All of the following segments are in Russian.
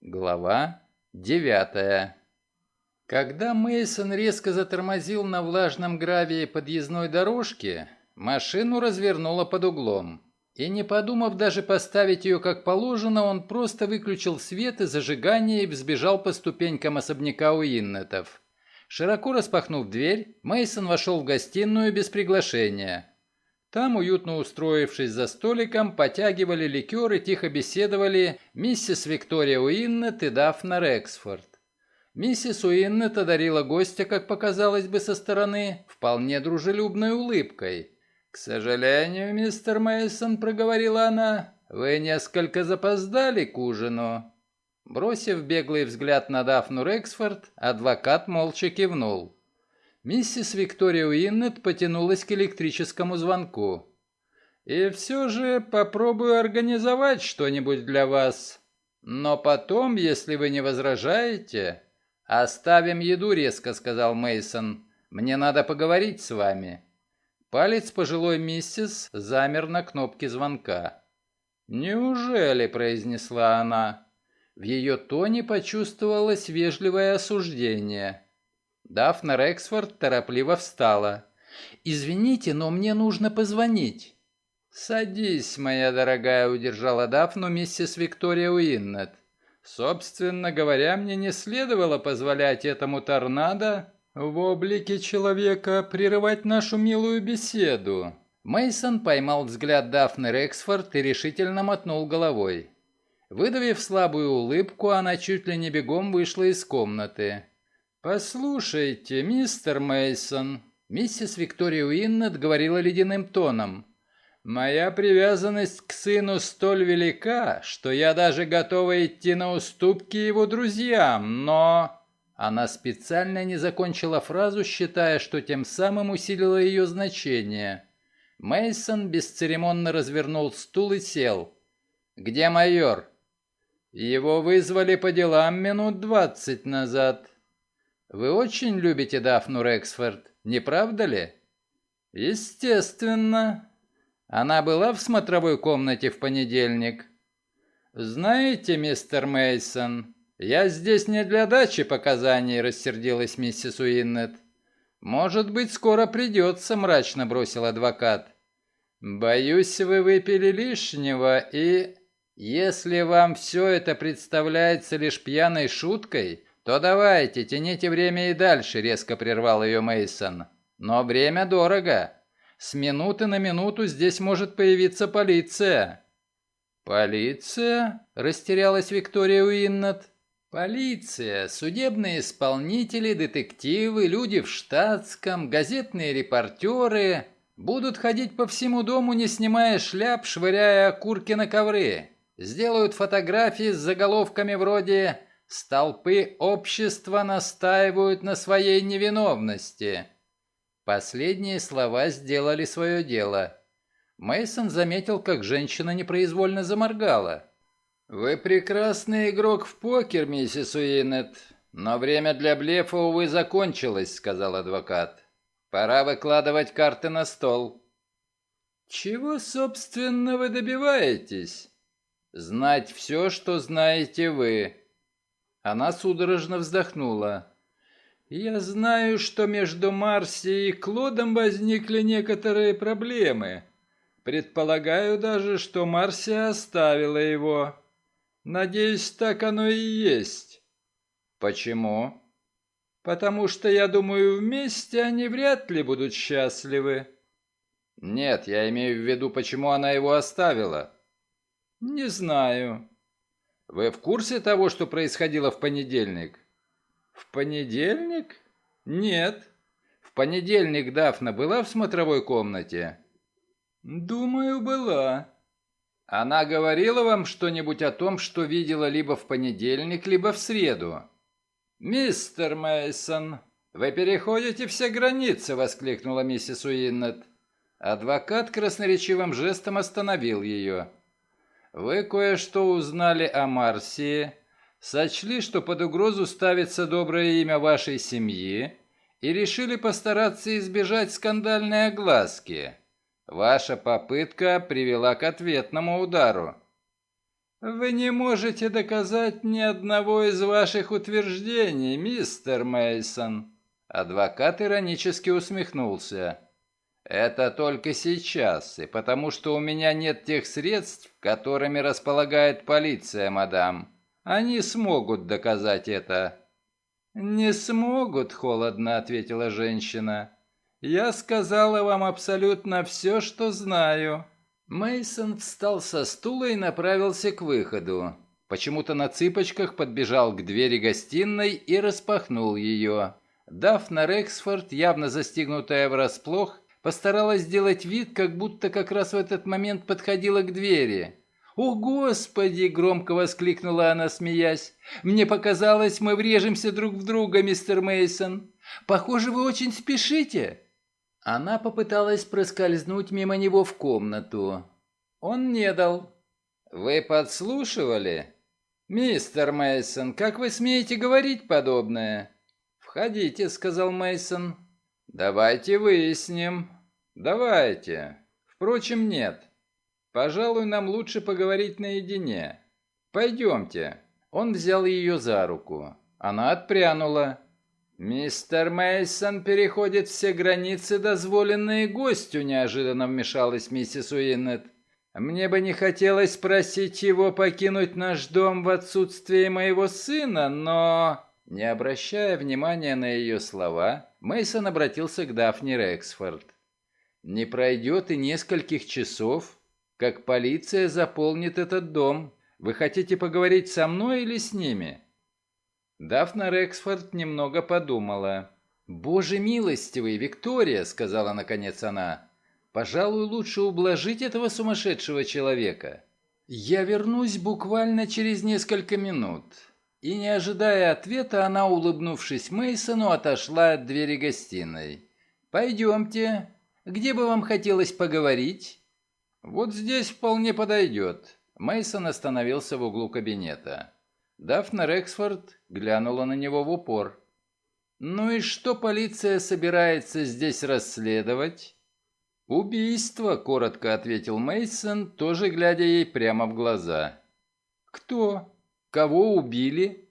Глава девятая. Когда Мейсон резко затормозил на влажном гравии подъездной дорожки, машину развернуло под углом. И не подумав даже поставить ее как положено, он просто выключил свет и зажигание и взбежал по ступенькам особняка Уиннетов. Широко распахнув дверь, Мейсон вошел в гостиную без приглашения. Там, уютно устроившись за столиком, потягивали ликер и тихо беседовали миссис Виктория Уиннет и Дафна Рексфорд. Миссис Уиннет одарила гостя, как показалось бы со стороны, вполне дружелюбной улыбкой. «К сожалению, мистер Мейсон, проговорила она, — «вы несколько запоздали к ужину». Бросив беглый взгляд на Дафну Рексфорд, адвокат молча кивнул. Миссис Виктория Уиннет потянулась к электрическому звонку. «И все же попробую организовать что-нибудь для вас. Но потом, если вы не возражаете...» «Оставим еду», — резко сказал Мейсон. «Мне надо поговорить с вами». Палец пожилой миссис замер на кнопке звонка. «Неужели?» — произнесла она. В ее тоне почувствовалось вежливое осуждение. Дафна Рексфорд торопливо встала. «Извините, но мне нужно позвонить». «Садись, моя дорогая», — удержала Дафну миссис Виктория Уиннет. «Собственно говоря, мне не следовало позволять этому торнадо в облике человека прерывать нашу милую беседу». Мейсон поймал взгляд Дафны Рексфорд и решительно мотнул головой. Выдавив слабую улыбку, она чуть ли не бегом вышла из комнаты. «Послушайте, мистер Мейсон, миссис Виктория Уиннет говорила ледяным тоном. «Моя привязанность к сыну столь велика, что я даже готова идти на уступки его друзьям, но...» Она специально не закончила фразу, считая, что тем самым усилила ее значение. Мейсон бесцеремонно развернул стул и сел. «Где майор?» «Его вызвали по делам минут двадцать назад». Вы очень любите Дафну Рексфорд, не правда ли? Естественно. Она была в смотровой комнате в понедельник. Знаете, мистер Мейсон, я здесь не для дачи показаний, рассердилась миссис Уиннет. Может быть, скоро придется, мрачно бросил адвокат. Боюсь, вы выпили лишнего и... Если вам все это представляется лишь пьяной шуткой, «То давайте, тяните время и дальше», — резко прервал ее Мейсон. «Но время дорого. С минуты на минуту здесь может появиться полиция». «Полиция?» — растерялась Виктория Уиннет. «Полиция, судебные исполнители, детективы, люди в штатском, газетные репортеры будут ходить по всему дому, не снимая шляп, швыряя окурки на ковры. Сделают фотографии с заголовками вроде Столпы общества настаивают на своей невиновности. Последние слова сделали свое дело. Мейсон заметил, как женщина непроизвольно заморгала. «Вы прекрасный игрок в покер, миссис Уиннет, но время для блефа, увы, закончилось», — сказал адвокат. «Пора выкладывать карты на стол». «Чего, собственно, вы добиваетесь?» «Знать все, что знаете вы. Она судорожно вздохнула. «Я знаю, что между Марси и Клодом возникли некоторые проблемы. Предполагаю даже, что Марси оставила его. Надеюсь, так оно и есть». «Почему?» «Потому что, я думаю, вместе они вряд ли будут счастливы». «Нет, я имею в виду, почему она его оставила». «Не знаю. Вы в курсе того, что происходило в понедельник? В понедельник? Нет. В понедельник Дафна была в смотровой комнате? Думаю, была. Она говорила вам что-нибудь о том, что видела либо в понедельник, либо в среду? Мистер Мейсон, вы переходите все границы, воскликнула миссис Уиннет. Адвокат красноречивым жестом остановил ее. Вы кое-что узнали о Марсии, сочли, что под угрозу ставится доброе имя вашей семьи и решили постараться избежать скандальной огласки. Ваша попытка привела к ответному удару. Вы не можете доказать ни одного из ваших утверждений, мистер Мейсон. Адвокат иронически усмехнулся. Это только сейчас, и потому что у меня нет тех средств, которыми располагает полиция, мадам. Они смогут доказать это. Не смогут, холодно ответила женщина. Я сказала вам абсолютно все, что знаю. Мейсон встал со стула и направился к выходу. Почему-то на цыпочках подбежал к двери гостиной и распахнул ее. Дафна Рексфорд, явно застигнутая врасплох, постаралась сделать вид, как будто как раз в этот момент подходила к двери. «О, Господи!» — громко воскликнула она, смеясь. «Мне показалось, мы врежемся друг в друга, мистер Мейсон. Похоже, вы очень спешите». Она попыталась проскользнуть мимо него в комнату. Он не дал. «Вы подслушивали?» «Мистер Мейсон, как вы смеете говорить подобное?» «Входите», — сказал Мейсон. «Давайте выясним». «Давайте. Впрочем, нет. Пожалуй, нам лучше поговорить наедине. Пойдемте». Он взял ее за руку. Она отпрянула. «Мистер Мейсон переходит все границы, дозволенные гостю», — неожиданно вмешалась миссис Уиннет. «Мне бы не хотелось просить его покинуть наш дом в отсутствие моего сына, но...» Не обращая внимания на ее слова, Мейсон обратился к Дафне Рексфорд. «Не пройдет и нескольких часов, как полиция заполнит этот дом. Вы хотите поговорить со мной или с ними?» Дафна Рексфорд немного подумала. «Боже милостивый, Виктория!» — сказала наконец она. «Пожалуй, лучше ублажить этого сумасшедшего человека. Я вернусь буквально через несколько минут». И не ожидая ответа, она, улыбнувшись Мейсону, отошла от двери гостиной. «Пойдемте. Где бы вам хотелось поговорить?» «Вот здесь вполне подойдет». Мейсон остановился в углу кабинета. Дафна Рексфорд глянула на него в упор. «Ну и что полиция собирается здесь расследовать?» «Убийство», — коротко ответил Мейсон, тоже глядя ей прямо в глаза. «Кто? Кого убили?»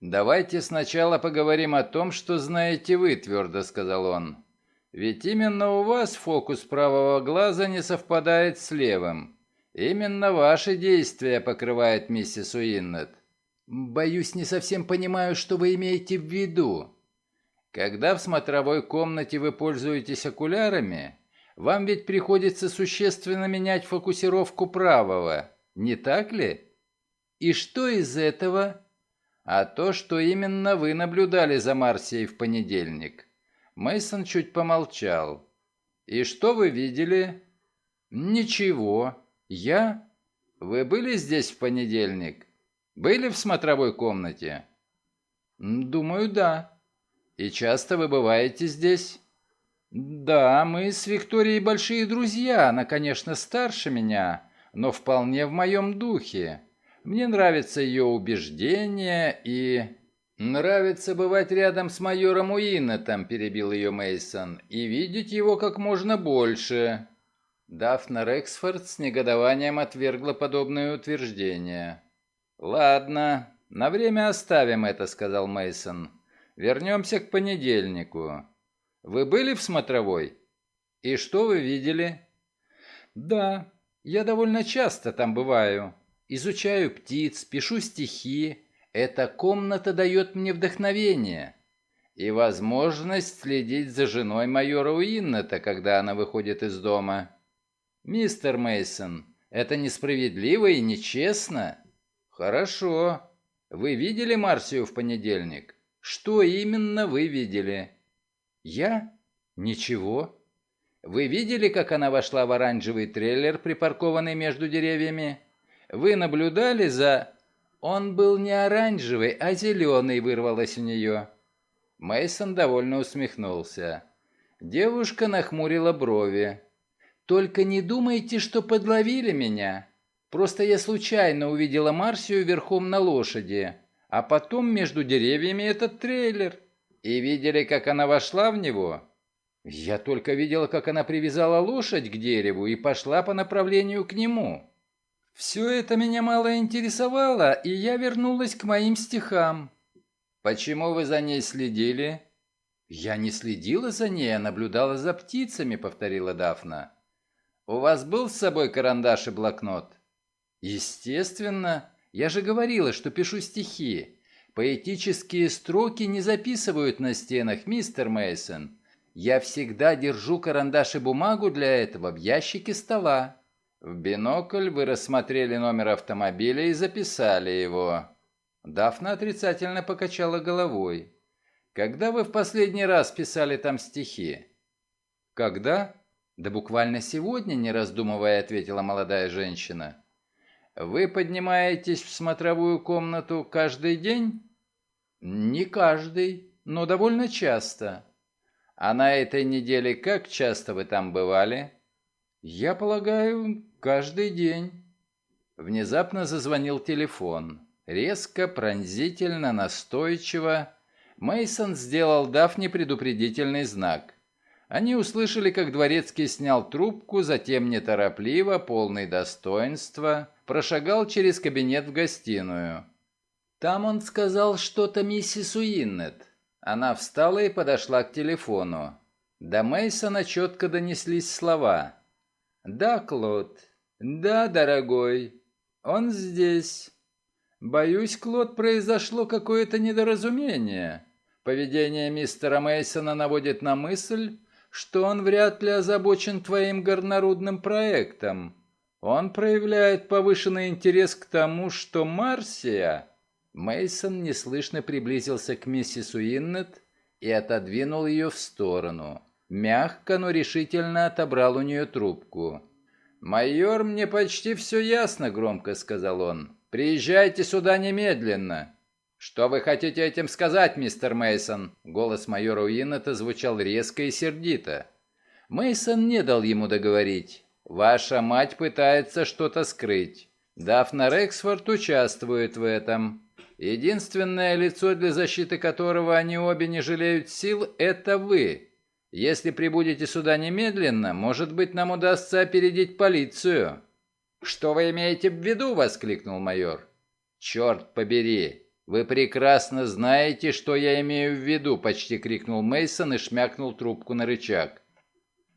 «Давайте сначала поговорим о том, что знаете вы», — твердо сказал он. «Ведь именно у вас фокус правого глаза не совпадает с левым. Именно ваши действия покрывает миссис Уиннет. «Боюсь, не совсем понимаю, что вы имеете в виду. Когда в смотровой комнате вы пользуетесь окулярами, вам ведь приходится существенно менять фокусировку правого, не так ли? И что из этого? А то, что именно вы наблюдали за Марсией в понедельник. Мейсон чуть помолчал. И что вы видели? Ничего. Я? Вы были здесь в понедельник? Были в смотровой комнате? Думаю, да. И часто вы бываете здесь? Да, мы с Викторией большие друзья. Она, конечно, старше меня, но вполне в моем духе. Мне нравятся ее убеждения и... «Нравится бывать рядом с майором Уиннетом», – перебил ее Мейсон, – «и видеть его как можно больше». Дафна Рексфорд с негодованием отвергла подобное утверждение. «Ладно, на время оставим это», — сказал Мейсон. «Вернемся к понедельнику. Вы были в смотровой? И что вы видели?» «Да, я довольно часто там бываю. Изучаю птиц, пишу стихи. Эта комната дает мне вдохновение» и возможность следить за женой майора Уиннета, когда она выходит из дома. Мистер Мейсон, это несправедливо и нечестно. «Хорошо. Вы видели Марсию в понедельник? Что именно вы видели?» «Я? Ничего. Вы видели, как она вошла в оранжевый трейлер, припаркованный между деревьями? Вы наблюдали за...» «Он был не оранжевый, а зеленый», — вырвалось у нее. Мейсон довольно усмехнулся. Девушка нахмурила брови. «Только не думайте, что подловили меня. Просто я случайно увидела Марсию верхом на лошади, а потом между деревьями этот трейлер. И видели, как она вошла в него? Я только видела, как она привязала лошадь к дереву и пошла по направлению к нему. Все это меня мало интересовало, и я вернулась к моим стихам. Почему вы за ней следили? Я не следила за ней, а наблюдала за птицами, повторила Дафна. У вас был с собой карандаш и блокнот? Естественно. Я же говорила, что пишу стихи. Поэтические строки не записывают на стенах, мистер Мейсон. Я всегда держу карандаш и бумагу для этого в ящике стола. В бинокль вы рассмотрели номер автомобиля и записали его. Дафна отрицательно покачала головой. Когда вы в последний раз писали там стихи? Когда? Да буквально сегодня, не раздумывая, ответила молодая женщина. Вы поднимаетесь в смотровую комнату каждый день? Не каждый, но довольно часто. А на этой неделе как часто вы там бывали? Я полагаю, каждый день. Внезапно зазвонил телефон. Резко, пронзительно, настойчиво. Мейсон сделал Дафне предупредительный знак. Они услышали, как дворецкий снял трубку, затем неторопливо, полный достоинства, прошагал через кабинет в гостиную. Там он сказал что-то миссис Уиннет. Она встала и подошла к телефону. До Мейсона четко донеслись слова. «Да, Клод. Да, дорогой. Он здесь. Боюсь, Клод, произошло какое-то недоразумение. Поведение мистера Мейсона наводит на мысль, что он вряд ли озабочен твоим горнорудным проектом. Он проявляет повышенный интерес к тому, что Марсия... Мейсон неслышно приблизился к миссис Уиннет и отодвинул ее в сторону. Мягко, но решительно отобрал у нее трубку. «Майор, мне почти все ясно», — громко сказал он. Приезжайте сюда немедленно. Что вы хотите этим сказать, мистер Мейсон? Голос майора Уиннета звучал резко и сердито. Мейсон не дал ему договорить. Ваша мать пытается что-то скрыть. Дафна Рексфорд участвует в этом. Единственное лицо, для защиты которого они обе не жалеют сил, это вы. Если прибудете сюда немедленно, может быть, нам удастся опередить полицию. «Что вы имеете в виду?» — воскликнул майор. «Черт побери! Вы прекрасно знаете, что я имею в виду!» — почти крикнул Мейсон и шмякнул трубку на рычаг.